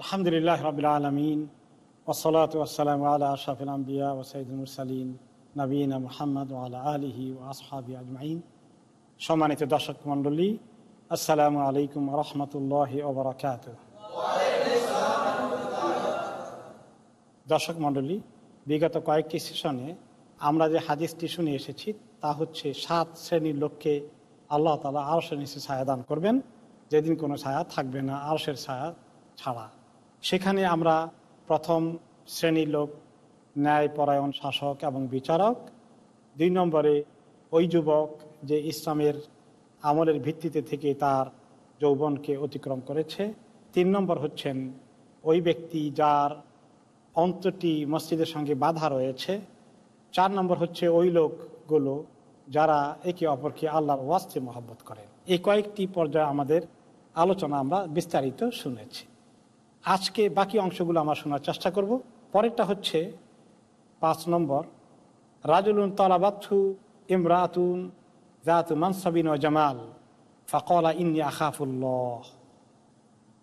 আলহামদুলিল্লাহ রবিল আলমিন ওসলাত ওসালাম আল্লাহ আশাফিল আম্বিয়া ওসাইদুল মুরসালিন নবীন মোহাম্মদ আল্লাহ আলহি ও আসহাবি আজমাইন। সম্মানিত দর্শক মণ্ডলী, আসসালামু আলাইকুম রহমতুল্লাহ ওবরাকাত দর্শক মণ্ডলী, বিগত কয়েকটি সেশনে আমরা যে হাদিসটি শুনে এসেছি, তা হচ্ছে সাত শ্রেণির লোককে আল্লাহ তালা আরশের নিচে ছায়া দান করবেন। যেদিন কোনো ছায়া থাকবে না, আরশের ছায়া ছাড়া। সেখানে আমরা প্রথম শ্রেণির লোক, ন্যায়পরায়ণ শাসক এবং বিচারক। দুই নম্বরে ওই যুবক যে ইসলামের আমলের ভিত্তিতে থেকে তার যৌবনকে অতিক্রম করেছে। তিন নম্বর হচ্ছেন ওই ব্যক্তি যার অন্তটি মসজিদের সঙ্গে বাধা রয়েছে। চার নম্বর হচ্ছে ওই লোকগুলো যারা একে অপরকে আল্লাহর ওয়াস্তে মহব্বত করেন এই কয়েকটি পর্যায়ে আমাদের আলোচনা আমরা বিস্তারিত শুনেছি। আজকে বাকি অংশগুলো আমরা শোনার চেষ্টা করব। পরেরটা হচ্ছে পাঁচ নম্বর, রাজুলুন তলাবাথু ইমরাতুন জাতু মানসাবিন ও জামাল, ফকলা ইন্নি আখাফুল্লহ।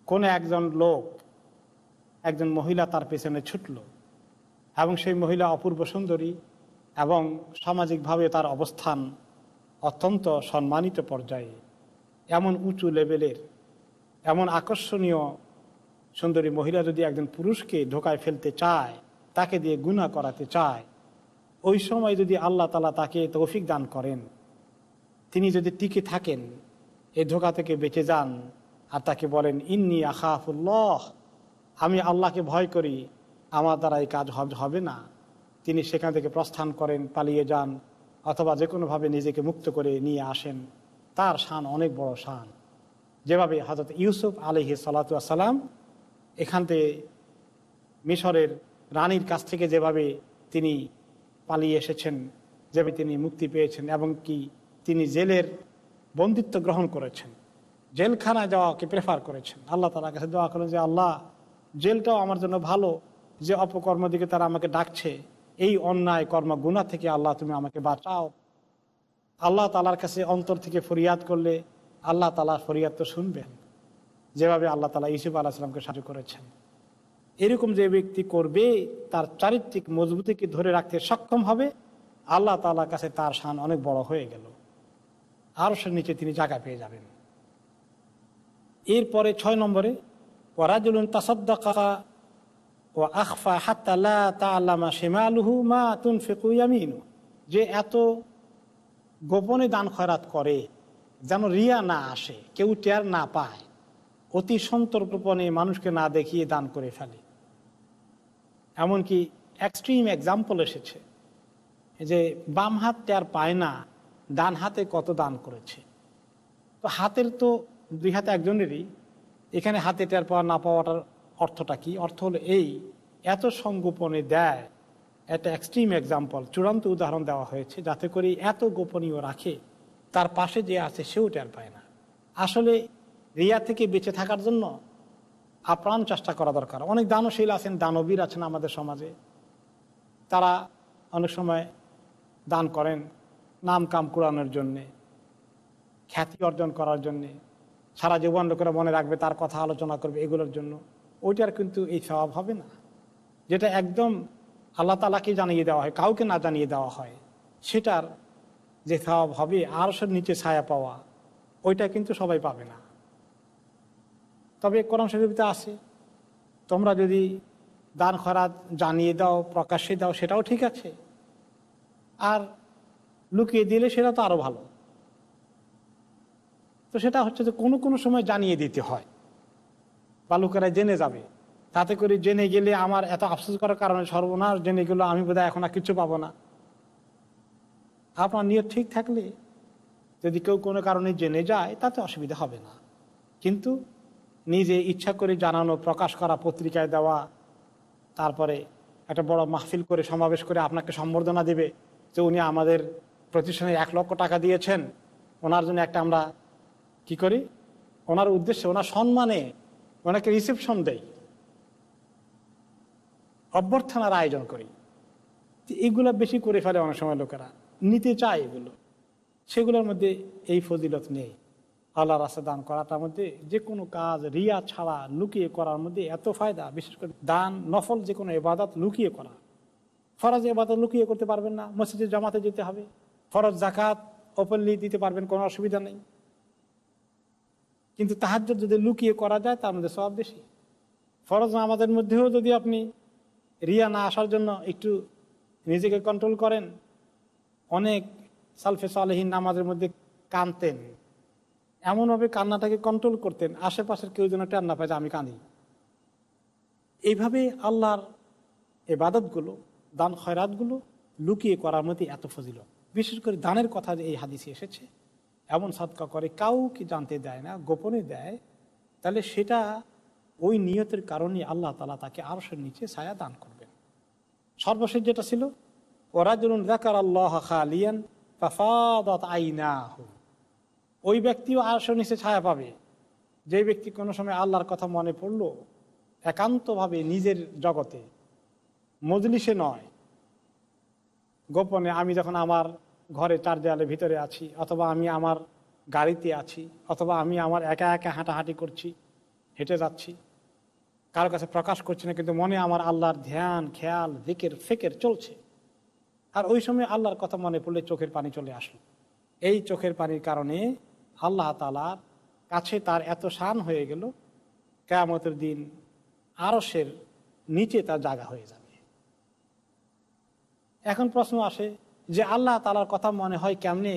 কোন একজন লোক, একজন মহিলা তার পেছনে ছুটল এবং সেই মহিলা অপূর্ব সুন্দরী এবং সামাজিকভাবে তার অবস্থান অত্যন্ত সম্মানিত পর্যায়ে, এমন উঁচু লেভেলের এমন আকর্ষণীয় সুন্দরী মহিলা যদি একজন পুরুষকে ঢোকায় ফেলতে চায়, তাকে দিয়ে গুণা করাতে চায়, ওই সময় যদি আল্লাহ তালা তাকে তৌফিক দান করেন, তিনি যদি টিকে থাকেন, এ ধোকা থেকে বেঁচে যান, আর তাকে বলেন, ইন্নি আখাফুল্লহ, আমি আল্লাহকে ভয় করি, আমার দ্বারা এই কাজ হবে না। তিনি সেখান থেকে প্রস্থান করেন, পালিয়ে যান, অথবা যে কোনোভাবে নিজেকে মুক্ত করে নিয়ে আসেন। তার শান অনেক বড় শান। যেভাবে হজরত ইউসুফ আলহি সালাতাম এখান থেকে মিশরের রানীর কাছ থেকে যেভাবে তিনি পালিয়ে এসেছেন, যেভাবে তিনি মুক্তি পেয়েছেন এবং কি তিনি জেলের বন্দিত্ব গ্রহণ করেছেন জেলখানায় যাওয়াকে প্রেফার করেছেন। আল্লাহ তালার কাছে দোয়া করেন যে, আল্লাহ, জেলটাও আমার জন্য ভালো, যে অপকর্ম দিকে তারা আমাকে ডাকছে, এই অন্যায় কর্ম গুণা থেকে আল্লাহ তুমি আমাকে বাঁচাও। আল্লাহ তালার কাছে অন্তর থেকে ফরিয়াদ করলে আল্লাহ তালার ফরিয়াদ তো শুনবেন। যেভাবে আল্লাহ তালা ইসুফ আলাহিসামকে সাহায্য করেছেন। এরকম যে ব্যক্তি করবে, তার চারিত্রিক মজবুতিকে ধরে রাখতে সক্ষম হবে, আল্লাহ তালার কাছে তার শান অনেক বড় হয়ে গেল। আরও সে নিচে তিনি জায়গা পেয়ে যাবেন। এরপরে ছয় নম্বরে ওরাজুলুন তাসদ্দাকা ও আখফা হাত্তাল্লা তাল্লামা শেমালুহু মা তুন ফেকুয়ামিনু যে এত গোপনে দান খয়রাত করে, যেন রিয়া না আসে, কেউ টের না পায়। অতি সন্তর্পণে মানুষকে না দেখিয়ে দান করে ফেলে। এমনকি এক্সট্রিম এক্সাম্পল এসেছে যে বাম হাত টের পায় না, ডান হাতে কত দান করেছে। তো হাতের তো দুই হাতে একজনেরই, এখানে হাতে টের পাওয়া না পাওয়াটার অর্থটা কি? অর্থ হলো এই, এত সংগোপনে দেয়, একটা এক্সট্রিম এক্সাম্পল চূড়ান্ত উদাহরণ দেওয়া হয়েছে যাতে করে এত গোপনীয় রাখে, তার পাশে যে আছে সেও টের পায় না। আসলে রিয়া থেকে বেঁচে থাকার জন্য আপ্রাণ চেষ্টা করা দরকার। অনেক দানশীল আছেন, দানবীর আছেন আমাদের সমাজে। তারা অনেক সময় দান করেন নাম কাম কুড়ানোর জন্যে, খ্যাতি অর্জন করার জন্যে, সারা জীবন লোকেরা মনে রাখবে তার কথা আলোচনা করবে এগুলোর জন্য। ওইটার কিন্তু এই স্বভাব হবে না। যেটা একদম আল্লাহ তালাকে জানিয়ে দেওয়া হয়, কাউকে না জানিয়ে দেওয়া হয়, সেটার যে স্বভাব হবে আরও নিচে ছায়া পাওয়া, ওইটা কিন্তু সবাই পাবে না। তবে কোরআন শরীফতে আছে। তোমরা যদি দান খরাত জানিয়ে দাও, প্রকাশ্যে দাও, সেটাও ঠিক আছে। আর লুকিয়ে দিলে সেটা তো আরও ভালো। তো সেটা হচ্ছে যে কোনো কোনো সময় জানিয়ে দিতে হয়। বা লোকেরা জেনে যাবে। তাতে করে জেনে গেলে আমার এত আফসোস করার কারণে সর্বনাশ জেনে গেল, আমি বোধহয় এখন আর কিছু পাবো না। আপনার নিয়ত ঠিক থাকলে যদি কেউ কোনো কারণে জেনে যায়, তাতে অসুবিধা হবে না। কিন্তু নিজে ইচ্ছা করে জানানো, প্রকাশ করা, পত্রিকায় দেওয়া, তারপরে একটা বড় মাহফিল করে, সমাবেশ করে আপনাকে সম্বর্ধনা দেবে যে উনি আমাদের প্রতিষ্ঠানে এক লক্ষ টাকা দিয়েছেন। ওনার জন্য একটা আমরা কি করি? ওনার উদ্দেশ্যে, ওনার সম্মানে ওনাকে রিসেপশন দেই। অভ্যর্থনার আয়োজন করি। এগুলো বেশি করে ফেলে অনেক সময় লোকেরা। নিতে চায় এগুলো। সেগুলোর মধ্যে এই ফজিলত নেই। আল্লাহ রাস্তা দান করাটার মধ্যে যে কোনো কাজ, রিয়া ছাড়া লুকিয়ে করার মধ্যে এত ফায়দা, বিশেষ করে দান, নফল যে কোনো এবাদত লুকিয়ে করা। ফরজ এবাদত লুকিয়ে করতে পারবেন না, মসজিদে জামাতে যেতে হবে। ফরজ জাকাত ওপেনলি দিতে পারবেন, কোনো অসুবিধা নেই। কিন্তু তাহাজ যদি লুকিয়ে করা যায়, তার মধ্যে সব বেশি। ফরজ আমাদের মধ্যেও যদি আপনি রিয়া না আসার জন্য একটু নিজেকে কন্ট্রোল করেন, অনেক সালফে সালহীন নামাজের মধ্যে কানতেন এমনভাবে কান্নাটাকে কন্ট্রোল করতেন, আশেপাশের কেউ যেন টের না পায় যে আমি কাঁদি। এইভাবে আল্লাহর এবাদতগুলো, দান খয়রাতগুলো লুকিয়ে করার মধ্যে এত ফজিল বিশেষ করে দানের কথা এই হাদিসে এসেছে, এমন সৎকা করে কাউকে জানতে দেয় না, গোপনে দেয়, তাহলে সেটা ওই নিয়তের কারণে আল্লাহ তালা তাকে আরশের নিচে ছায়া দান করবেন। সর্বশেষ যেটা ছিল ওরা যেমন দেখার আল্লাহ খালিয়ান আইনাহ। ওই ব্যক্তিও আরশের নিচে ছায়া পাবে। যে ব্যক্তি কোনো সময় আল্লাহর কথা মনে পড়ল, একান্তভাবে নিজের জগতে, মজলিসে নয়। গোপনে আমি যখন আমার ঘরে চার দেয়ালের ভিতরে আছি, অথবা আমি আমার গাড়িতে আছি, অথবা আমি আমার একা একা হাঁটাহাঁটি করছি, হেঁটে যাচ্ছি, কারও কাছে প্রকাশ করছি না, কিন্তু মনে আমার আল্লাহর ধ্যান, খেয়াল দিকের ফেকের চলছে। আর ওই সময় আল্লাহর কথা মনে পড়লে চোখের পানি চলে আসলো। এই চোখের পানির কারণে আল্লাহ তালার কাছে তার এত শান হয়ে গেল, কেয়ামতের দিন আরসের নিচে তার জায়গা হয়ে যাবে। এখন প্রশ্ন আসে যে আল্লাহ তালার কথা মনে হয় কেমনে,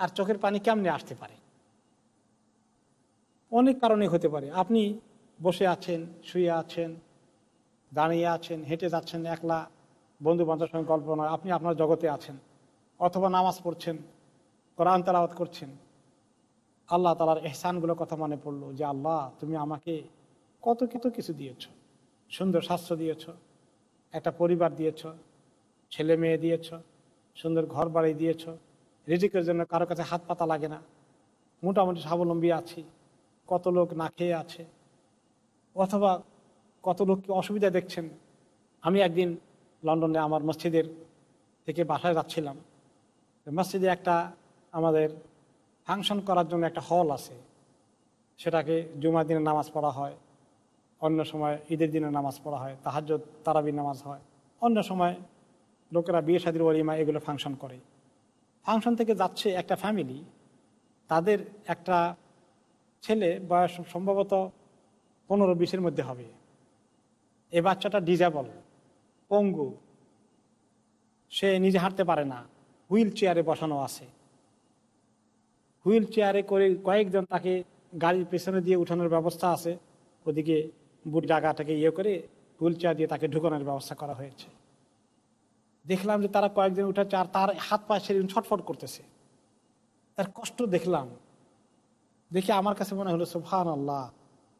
আর চোখের পানি কেমনে আসতে পারে? অনেক কারণে হতে পারে। আপনি বসে আছেন, শুয়ে আছেন, দাঁড়িয়ে আছেন, হেঁটে যাচ্ছেন একলা বন্ধু বান্ধবের সঙ্গে গল্প নয়, আপনি আপনার জগতে আছেন, অথবা নামাজ পড়ছেন, কোরআন তালাওয়াত করছেন আল্লাহ তালার এহসানগুলোর কথা মনে পড়ল যে, আল্লাহ, তুমি আমাকে কত কত কিছু দিয়েছ। সুন্দর স্বাস্থ্য দিয়েছ, একটা পরিবার দিয়েছ, ছেলে মেয়ে দিয়েছ, সুন্দর ঘর বাড়ি দিয়েছ। রিজিকের জন্য কারও কাছে হাত পাতা লাগে না। মোটামুটি স্বাবলম্বী আছি। কত লোক না খেয়ে আছে। অথবা কত লোককে অসুবিধা দেখছেন? আমি একদিন লন্ডনে আমার মসজিদের থেকে বাসায় যাচ্ছিলাম। মসজিদে একটা আমাদের ফাংশন করার জন্য একটা হল আছে। সেটাকে জুমার দিনে নামাজ পড়া হয়, অন্য সময় ঈদের দিনে নামাজ পড়া হয় তাহাজ তারাবি নামাজ হয়। অন্য সময় লোকেরা বিয়ে শাদির ওলিমা এগুলো ফাংশন করে। ফাংশন থেকে যাচ্ছে একটা ফ্যামিলি, তাদের একটা ছেলে বয়স সম্ভবত পনেরো বিশের মধ্যে হবে। এ বাচ্চাটা ডিজেবল পঙ্গু, সে নিজে হাঁটতে পারে না, হুইল চেয়ারে বসানো আছে। হুইল চেয়ারে করে কয়েকজন তাকে গাড়ির পেছনে দিয়ে উঠানোর ব্যবস্থা আছে। ওদিকে বুট জায়গাটাকে ইয়ে করে হুইল চেয়ার দিয়ে তাকে ঢুকানোর ব্যবস্থা করা হয়েছে। দেখলাম যে তারা কয়েকজন উঠেছে আর তার হাত পা সেদিন ছটফট করতেছে। তার কষ্ট দেখলাম। দেখে আমার কাছে মনে হলো সুফান আল্লাহ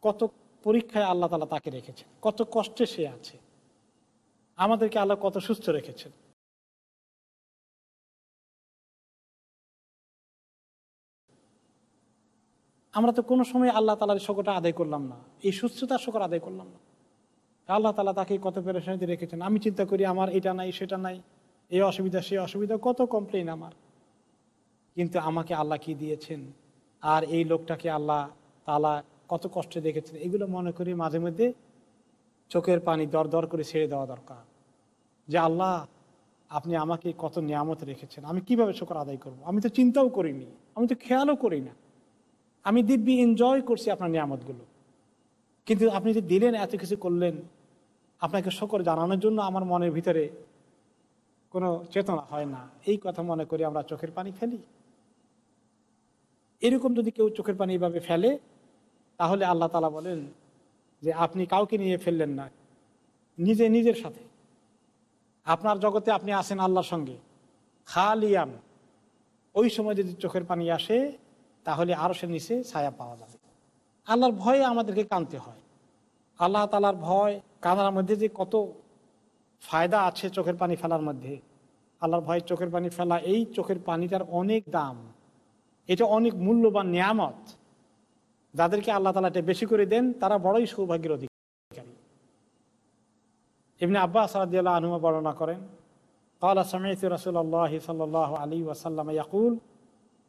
কত পরীক্ষায় আল্লাহ তালা তাকে রেখেছেন, কত কষ্টে সে আছে। আমাদেরকে আল্লাহ কত সুস্থ রেখেছেন। আমরা তো কোনো সময় আল্লাহ তালার শকরটা আদায় করলাম না। এই সুস্থতার শকর আদায় করলাম না। আল্লাহ তালা তাকে কত পেরেশানিতে রেখেছেন? আমি চিন্তা করি আমার এটা নাই, সেটা নাই, এই অসুবিধা সে অসুবিধা, কত কমপ্লেন আমার। কিন্তু আমাকে আল্লাহ কি দিয়েছেন? আর এই লোকটাকে আল্লাহ তালা কত কষ্টে দেখেছেন? এগুলো মনে করি মাঝে মধ্যে চোখের পানি দর দর করে ছেড়ে দেওয়া দরকার। যে আল্লাহ, আপনি আমাকে কত নিয়ামত রেখেছেন? আমি কীভাবে শোকর আদায় করব। আমি তো চিন্তাও করিনি, আমি তো খেয়ালও করি না। আমি দিব্যি এনজয় করছি আপনার নিয়ামতগুলো। কিন্তু আপনি যে দিলেন, এত কিছু করলেন, আপনাকে শকর জানানোর জন্য আমার মনের ভিতরে কোনো চেতনা হয় না। এই কথা মনে করে আমরা চোখের পানি ফেলি। এরকম যদি কেউ চোখের পানি এভাবে ফেলে, তাহলে আল্লাহ তালা বলেন যে, আপনি কাউকে নিয়ে ফেললেন না। নিজে নিজের সাথে। আপনার জগতে আপনি আসেন আল্লাহর সঙ্গে। খালিয়াম ওই সময় যদি চোখের পানি আসে তাহলে আরো সে নিচে ছায়া পাওয়া যাবে আল্লাহর ভয়ে আমাদেরকে কানতে হয় আল্লাহ তালার ভয় কানার মধ্যে যে কত ফায়দা আছে চোখের পানি ফেলার মধ্যে আল্লাহর ভয়ে চোখের পানি ফেলা এই চোখের পানিটার অনেক দাম এটা অনেক মূল্যবান নিয়ামত যাদেরকে আল্লাহ তালা এটা বেশি করে দেন তারা বড়ই সৌভাগ্যের অধিকারী এমনি আব্বাস সালাদিয়াল্লাহ আনুমা বর্ণনা করেন قال سمعت رسول الله صلى الله عليه وسلم يقول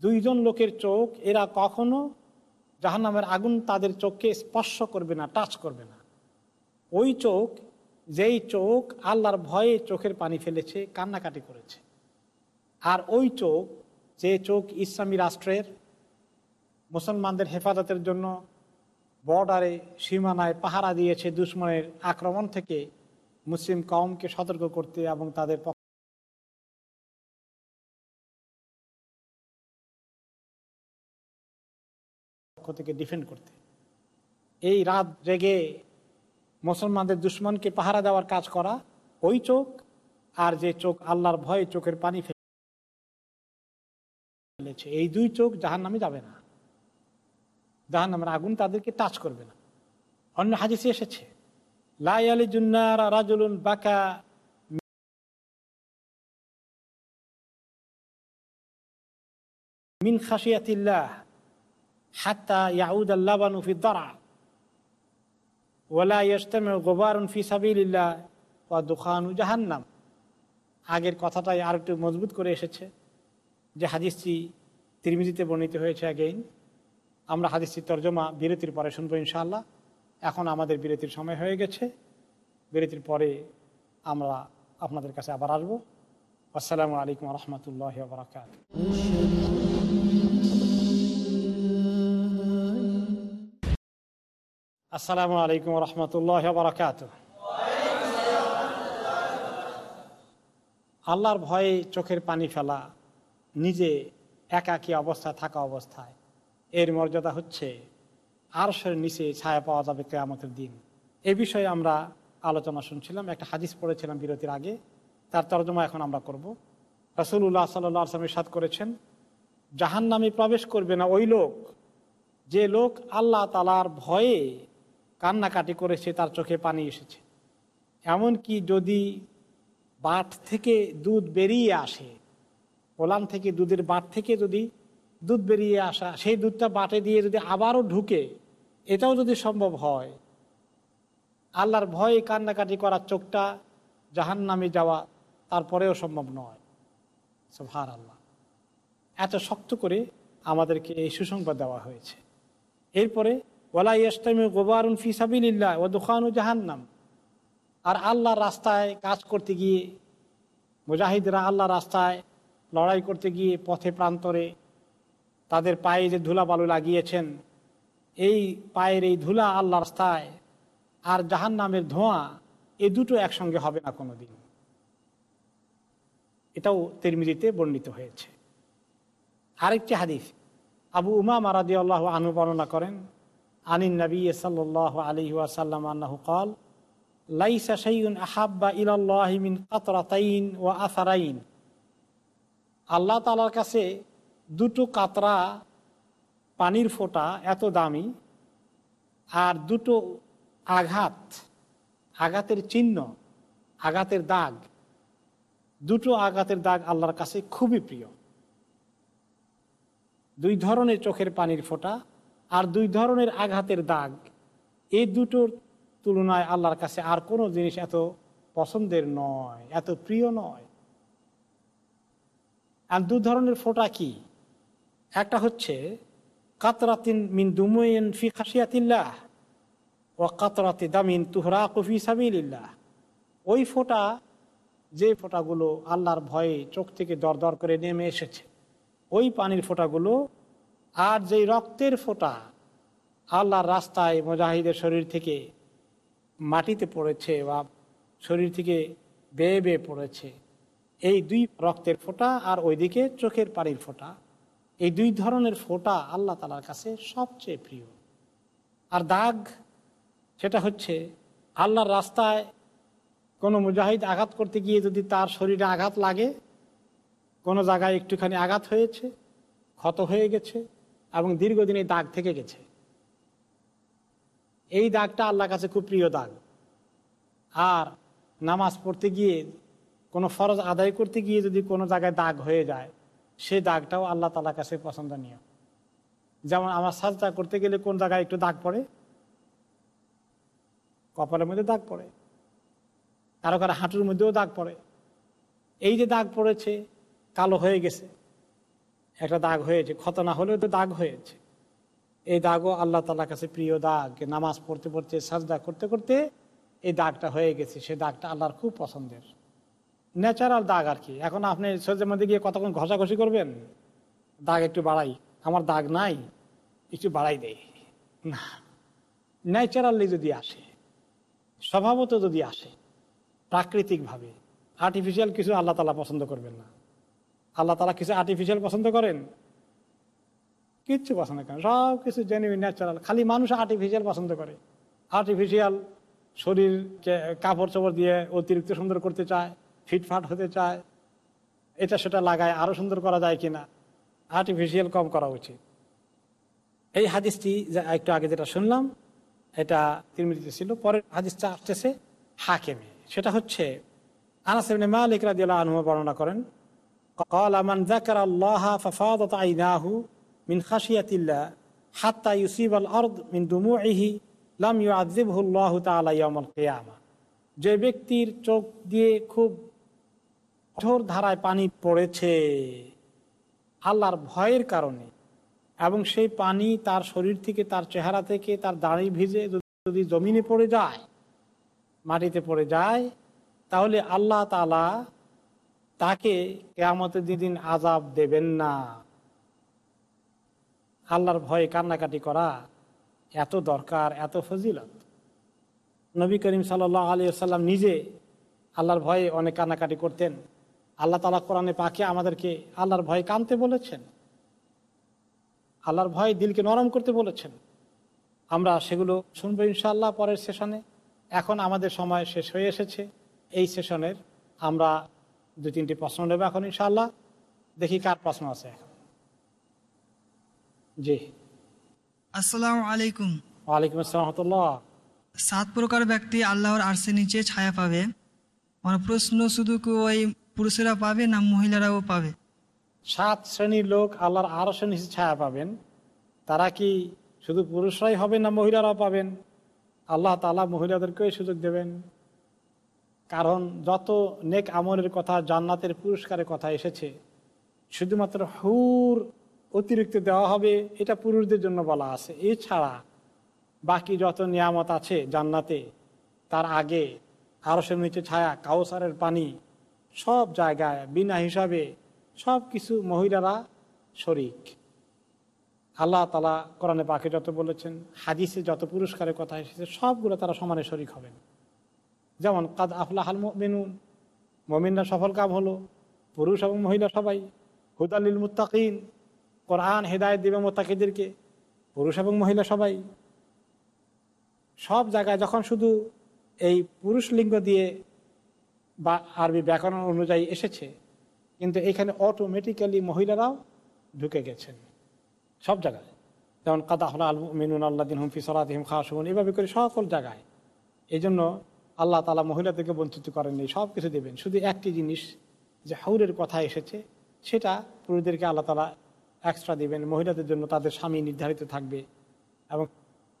দুইজন লোকের চোখ, এরা কখনো জাহান্নামের আগুন তাদের চোখকে স্পর্শ করবে না টাচ করবে না। ওই চোখ, যেই চোখ আল্লাহর ভয়ে চোখের পানি ফেলেছে, কান্নাকাটি করেছে। আর ওই চোখ, যে চোখ ইসলামী রাষ্ট্রের, মুসলমানদের হেফাজতের জন্য বর্ডারে, সীমানায় পাহারা দিয়েছে দুশ্মনের আক্রমণ থেকে, মুসলিম কমকে সতর্ক করতে এবং তাদের থেকে ডিফেন্ড করতে। এই রাত জেগে মুসলমানদের দুশ্মনকে পাহারা দেওয়ার কাজ করা, ওই চোখ আর যে চোখ আল্লাহর ভয়ে চোখের পানি ফেলেছে, এই দুই চোখ জাহান নামে যাবে না। জাহান নামের আগুন তাদেরকে টাচ করবে না। অন্য হাদিসে এসেছে লাই আলী জুন্নার রাজুলুন বাকা মিন খাসিয়াতিল্লাহ হাত্তা ওলা গোবারুন জাহান্নাম। আগের কথাটাই আর একটু মজবুত করে এসেছে যে হাদিসটি তিরমিজিতে বর্ণিত হয়েছে আগেইন আমরা হাদিসটি তর্জমা বিরতির পরে শুনব ইনশাআল্লাহ। এখন আমাদের বিরতির সময় হয়ে গেছে। বিরতির পরে আমরা আপনাদের কাছে আবার আসব। আসসালামু আলাইকুম রহমতুল্লাহ বরাকাত আসসালামু আলাইকুম রহমতুল্লাহ বরাকাত আল্লাহর ভয়ে চোখের পানি ফেলা, নিজে একাকী অবস্থায় থাকা অবস্থায়, এর মর্যাদা হচ্ছে আরশের নিচে ছায়া পাওয়া যাবে কেয়ামতের দিন। এ বিষয়ে আমরা আলোচনা শুনছিলাম, একটা হাদিস পড়েছিলাম বিরতির আগে, তার তর্জমা এখন আমরা করব। রসুল্লাহ সাল্লাহ আসলামের সাদ করেছেন জাহান নামে প্রবেশ করবে না ওই লোক, যে লোক আল্লাহ তালার ভয়ে কান্নাকাটি করেছে, তার চোখে পানি এসেছে। এমনকি যদি বাট থেকে দুধ বেরিয়ে আসে ওলান থেকে দুধের বাট থেকে যদি দুধ বেরিয়ে আসা, সেই দুধটা বাটে দিয়ে যদি আবারও ঢুকে, এটাও যদি সম্ভব হয়, আল্লাহর ভয়ে কান্নাকাটি করার চোখটা জাহান নামে যাওয়া তারপরেও সম্ভব নয়। ভার আল্লাহ এত শক্ত করে আমাদেরকে এই সুসংবাদ দেওয়া হয়েছে। এরপরে ওলা ইস্তামে গোবারুন ফিসাবিল্লা ও দোকানু জাহান্নাম। আর আল্লাহর রাস্তায় কাজ করতে গিয়ে, মুজাহিদরা আল্লাহ রাস্তায় লড়াই করতে গিয়ে পথে প্রান্তরে তাদের পায়ে যে ধুলা বালু লাগিয়েছেন, এই পায়ের এই ধুলা আল্লাহ রাস্তায় আর জাহান নামের ধোঁয়া এ দুটো একসঙ্গে হবে না কোনো দিন এটাও তেরমিজিতে বর্ণিত হয়েছে। আরেকটি হাদিস, আবু উমা মারাদি আল্লাহ আনু বর্ণনা করেন আনিন নবী সাল্লাহ আলী ওয়াসাল্লাম আন্নাহু কল, লাইসা সাইউন আহাব্বা ইলাল্লাহিমিন কাতরাতাইন ও আসারাইন। আল্লাহ তালার কাছে দুটো কাতরা পানির ফোঁটা এত দামি আর দুটো আঘাত, আঘাতের চিহ্ন, আঘাতের দাগ, দুটো আঘাতের দাগ আল্লাহর কাছে খুবই প্রিয়। দুই ধরনের চোখের পানির ফোঁটা আর দুই ধরনের আঘাতের দাগ। এই দুটোর তুলনায় আল্লাহর কাছে আর কোনো জিনিস এত পছন্দের নয়, এত প্রিয় নয়। আর দু ধরনের ফোঁটা কি? একটা হচ্ছে, কাতরাতিন মিন দুমইন ফি খাসিয়াতিল্লাহ ও কাতরাতি দামিন তুহরা কফি সাবিল্লাহ ওই ফোঁটা, যে ফোঁটাগুলো আল্লাহর ভয়ে চোখ থেকে দরদর করে নেমে এসেছে, ওই পানির ফোঁটাগুলো আর যেই রক্তের ফোঁটা আল্লাহর রাস্তায় মুজাহিদের শরীর থেকে মাটিতে পড়েছে বা শরীর থেকে বেয়ে বেয়ে পড়েছে, এই দুই রক্তের ফোঁটা আর ওইদিকে চোখের পানির ফোঁটা, এই দুই ধরনের ফোঁটা আল্লাহ তালার কাছে সবচেয়ে প্রিয়। আর দাগ, সেটা হচ্ছে আল্লাহর রাস্তায় কোনো মুজাহিদ আঘাত করতে গিয়ে যদি তার শরীরে আঘাত লাগে, কোনো জায়গায় একটুখানি আঘাত হয়েছে, ক্ষত হয়ে গেছে এবং দীর্ঘদিন এই দাগ থেকে গেছে। এই দাগটা আল্লাহর কাছে খুব প্রিয় দাগ। আর নামাজ পড়তে গিয়ে, কোনো ফরজ আদায় করতে গিয়ে যদি কোনো জায়গায় দাগ হয়ে যায় সেই দাগটাও আল্লাহ তালার কাছে পছন্দনীয়। যেমন আমার সাজটা করতে গেলে কোন জায়গায় একটু দাগ পড়ে? কপালের মধ্যে দাগ পড়ে। কারও কারও হাঁটুর মধ্যেও দাগ পড়ে। এই যে দাগ পড়েছে, কালো হয়ে গেছে। একটা দাগ হয়েছে, ক্ষত না হলেও তো দাগ হয়েছে। এই দাগও আল্লাহ তালার কাছে প্রিয় দাগ। নামাজ পড়তে পড়তে, সাজদা করতে করতে এই দাগটা হয়ে গেছে। সে দাগটা আল্লাহর খুব পছন্দের। ন্যাচারাল দাগ আর কি। এখন আপনি সহ্যের মধ্যে গিয়ে কতক্ষণ ঘষাঘষি করবেন? দাগ একটু বাড়াই। আমার দাগ নাই, একটু বাড়াই দেয় না, ন্যাচারালি যদি আসে, স্বভাবত যদি আসে, প্রাকৃতিকভাবে আর্টিফিশিয়াল কিছু আল্লাহ তালা পছন্দ করবেন না। আল্লাহ তালা কিছু আর্টিফিশিয়াল পছন্দ করেন? কিচ্ছু পছন্দ করেন। সব কিছু জেনুইন ন্যাচারাল খালি মানুষ আর্টিফিশিয়াল পছন্দ করে। আর্টিফিশিয়াল শরীরকে কাপড় চোপড় দিয়ে অতিরিক্ত সুন্দর করতে চায়, ফিটফাট হতে চায়, এটা সেটা লাগায়, আরও সুন্দর করা যায় কিনা? আর্টিফিশিয়াল কম করা উচিত। এই হাদিসটি একটু আগে যেটা শুনলাম, এটা তিরমিজিতে ছিল, পরের হাদিসটা আসতেছে হাকেমে। সেটা হচ্ছে আনাস ইবনে মালিক রাদিয়াল্লাহু আনহু বর্ণনা করেন قال من ذكر الله ففاضت عيناه من خشية الله حتى يصيب الأرض من دموعه لم يعذبه الله تعالى يوم القيامة যে ব্যক্তির চোখ দিয়ে খুব কঠোর ধারায় পানি পড়েছে আল্লাহর ভয়ের কারণে এবং সেই পানি তার শরীর থেকে তার চেহারা থেকে তার দাড়ি ভিজে যদি জমিনে পড়ে যায় মাটিতে পড়ে যায় তাহলে আল্লাহ তালা তাকে কেয়ামতের দিন আজাব দেবেন না। আল্লাহর ভয়ে কান্নাকাটি করা এত দরকার, এত ফজিলত। নবী করিম সাল আলী সাল্লাম নিজে আল্লাহর ভয়ে অনেক কান্নাকাটি করতেন। আল্লাহ তালা কোরআনে পাকে আমাদেরকে আল্লাহর ভয়ে কানতে বলেছেন। আল্লাহর ভয়ে দিলকে নরম করতে বলেছেন। আমরা সেগুলো শুনব ইনশাল্লাহ পরের সেশনে। এখন আমাদের সময় শেষ হয়ে এসেছে। এই সেশনের আমরা দু তিনটি প্রশ্ন নেবে এখন ইনশাল্লাহ দেখি কার প্রশ্ন আছে এখন। জি। আসসালামু আলাইকুম। ওয়ালাইকুম আসসালাম রহমতুল্লাহ। সাত প্রকার ব্যক্তি আল্লাহর আরসে নিচে ছায়া পাবে। আমার প্রশ্ন শুধু কি ওই পুরুষেরা পাবে না মহিলারাও পাবে? সাত শ্রেণির লোক আল্লাহর আরও নিচে ছায়া পাবেন। তারা কি শুধু পুরুষরাই হবে না মহিলারাও পাবেন? আল্লাহ তালা মহিলাদেরকেও সুযোগ দেবেন। কারণ যত নেক আমলের কথা, জান্নাতের পুরস্কারের কথা এসেছে, শুধুমাত্র হুর অতিরিক্ত দেওয়া হবে, এটা পুরুষদের জন্য বলা আছে। এছাড়া বাকি যত নিয়ামত আছে জান্নাতে, তার আগে আরও সে নিচে ছায়া, কাউসারের পানি, সব জায়গায় বিনা হিসাবে সব কিছু মহিলারা শরিক। আল্লাহ তালা কোরআনে পাখি যত বলেছেন, হাদিসে যত পুরস্কারের কথা এসেছে, সবগুলো তারা সমানে শরিক হবেন। যেমন, কাদ আফলা হাল মেনুন মমিনরা সফল কাম হলো, পুরুষ এবং মহিলা সবাই হুদালিল মুত্তাকিন কোরআন হেদায়ত দিবে মোত্তাকিদেরকে, পুরুষ এবং মহিলা সবাই। সব জায়গায় যখন শুধু এই পুরুষ লিঙ্গ দিয়ে বা আরবি ব্যাকরণ অনুযায়ী এসেছে, কিন্তু এখানে অটোমেটিক্যালি মহিলারাও ঢুকে গেছেন, সব জায়গায়। যেমন, কাদা হল আল মিনুন আল্লাদিন হুমফি সলাদিম খাসুন এভাবে করে সকল জায়গায়। এই জন্য আল্লাহ তালা মহিলাদেরকে বঞ্চিত করেননি সব কিছু দেবেন। শুধু একটি জিনিস যে হাউরের কথা এসেছে সেটা পুরুষদেরকে আল্লাহ তালা এক্সট্রা দেবেন। মহিলাদের জন্য তাদের স্বামী নির্ধারিত থাকবে এবং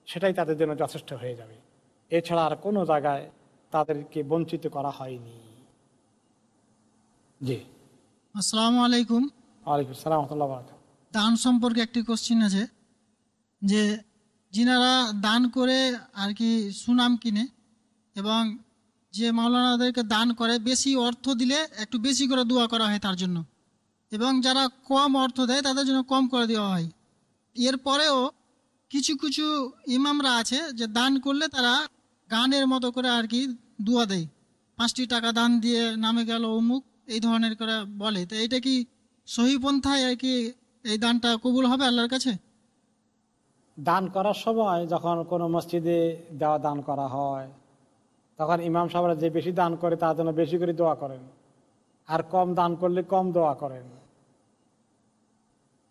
সেটাই তাদের জন্য যথেষ্ট হয়ে যাবে। এছাড়া আর কোনো জায়গায় তাদেরকে বঞ্চিত করা হয়নি। জি। আসসালামু আলাইকুম। ওয়ালাইকুম সালাম দান সম্পর্কে একটি কোশ্চিন আছে যে যিনারা দান করে আর কি সুনাম কিনে এবং যে মাওলানাদেরকে দান করে, বেশি অর্থ দিলে একটু বেশি করে দোয়া করা হয় তার জন্য। এবং যারা কম অর্থ দেয়, তাদের জন্য কম করে দেওয়া হয়। এরপরেও কিছু কিছু ইমামরা আছে যে দান করলে তারা গানের মতো করে আর কি দোয়া দেয়। পাঁচটি টাকা দান দিয়ে নামে গেল অমুক, এই ধরনের করে বলে। তো এটা কি সহি পন্থায় আর কি এই দানটা কবুল হবে আল্লাহর কাছে? দান করার সময় যখন কোনো মসজিদে দেওয়া দান করা হয় তখন ইমাম সাহেবরা যে বেশি দান করে তার জন্য বেশি করে দোয়া করেন। আর কম দান করলে কম দোয়া করেন।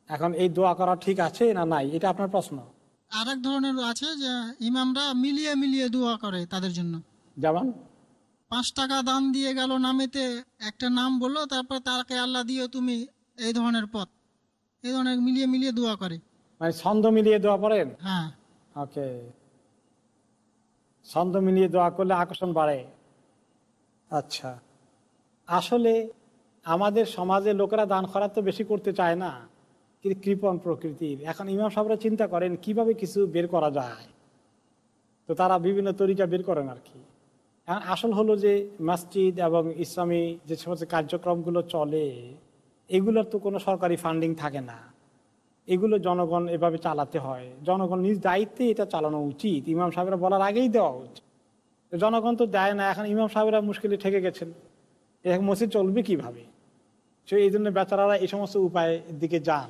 এখন এই দোয়া করা ঠিক আছে না নাই? এটা আপনার প্রশ্ন। আর এক ধরনের আছে যে ইমামরা মিলিয়ে মিলিয়ে দোয়া করে তাদের জন্য। যেমন? পাঁচ টাকা দান দিয়ে গেল নামেতে একটা নাম বলল তারপর তাকে আল্লাহ দিও তুমি এই ধরনের পথ। এই ধরনের মিলিয়ে মিলিয়ে দোয়া করে। মানে ছন্দ মিলিয়ে দোয়া পড়েন? হ্যাঁ। ওকে ছন্দ মিলিয়ে দোয়া করলে আকর্ষণ বাড়ে। আচ্ছা। আসলে আমাদের সমাজে লোকেরা দান খরা তো বেশি করতে চায় না। কিন্তু কৃপণ প্রকৃতির। এখন ইমাম সাহেবরা চিন্তা করেন কীভাবে কিছু বের করা যায়? তো তারা বিভিন্ন তরিকা বের করেন আর কি। এখন আসল হলো যে মসজিদ এবং ইসলামী যে সমস্ত কার্যক্রমগুলো চলে এগুলোর তো কোনো সরকারি ফান্ডিং থাকে না। এগুলো জনগণ এভাবে চালাতে হয়। জনগণ নিজ দায়িত্বে এটা চালানো উচিত। ইমাম সাহেবরা বলার আগেই দেওয়া উচিত। জনগণ তো দেয় না, এখন ইমাম সাহেবরা মুশকিলে ঠেকে গেছেন। এখন মসজিদ চলবে কীভাবে? সে এই জন্য বেচারারা এই সমস্ত উপায়ের দিকে যান।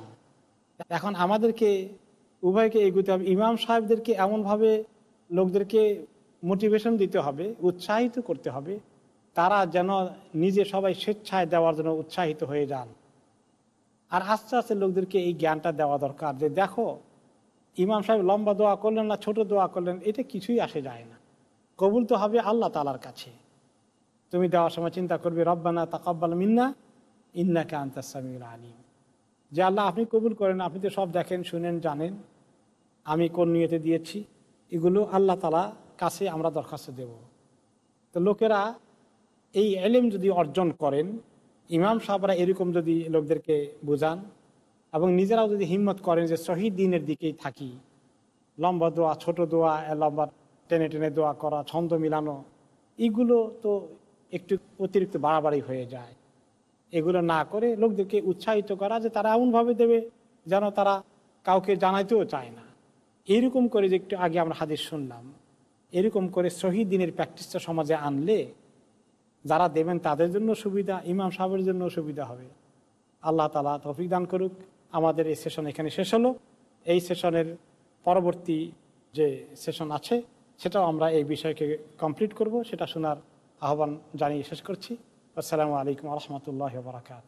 এখন আমাদেরকে, উভয়কে এগুতে হবে। ইমাম সাহেবদেরকে এমনভাবে লোকদেরকে মোটিভেশন দিতে হবে, উৎসাহিত করতে হবে। তারা যেন নিজে সবাই স্বেচ্ছায় দেওয়ার জন্য উৎসাহিত হয়ে যান। আর আস্তে আস্তে লোকদেরকে এই জ্ঞানটা দেওয়া দরকার যে দেখো, ইমাম সাহেব লম্বা দোয়া করলেন না, ছোট দোয়া করলেন, এটা কিছুই আসে যায় না। কবুল তো হবে আল্লাহ তালার কাছে। তুমি দেওয়ার সময় চিন্তা করবে, রব্বানা তাকাব্বাল মিন্না, ইন্নাকে আন্তাসামিউল আলিম। যে আল্লাহ আপনি কবুল করেন, আপনি তো সব দেখেন, শুনেন, জানেন। আমি কোন নিয়তে দিয়েছি, এগুলো আল্লাহ তালা কাছে আমরা দরখাস্ত দেব। তো লোকেরা এই এলেম যদি অর্জন করেন ইমাম সাহেবরা এরকম যদি লোকদেরকে বোঝান এবং নিজেরাও যদি হিম্মত করেন যে শহীদ দিনের দিকেই থাকি, লম্বা দোয়া, ছোট দোয়া, লম্বা টেনে টেনে দোয়া করা, ছন্দ মিলানো, এগুলো তো একটু অতিরিক্ত বাড়াবাড়ি হয়ে যায়। এগুলো না করে লোকদেরকে উৎসাহিত করা যে তারা এমনভাবে দেবে যেন তারা কাউকে জানাইতেও চায় না। এরকম করে যে একটু আগে আমরা হাদিস শুনলাম, এরকম করে শহীদ দিনের প্র্যাকটিসটা সমাজে আনলে যারা দেবেন তাদের জন্য সুবিধা, ইমাম সাহেবের জন্য সুবিধা হবে। আল্লাহ তালা তৌফিক দান করুক। আমাদের এই সেশন এখানে শেষ হলো। এই সেশনের পরবর্তী যে সেশন আছে, সেটাও আমরা এই বিষয়কে কমপ্লিট করব। সেটা শোনার আহ্বান জানিয়ে শেষ করছি। আসসালামু আলাইকুম রহমতুল্লাহ বারাকাত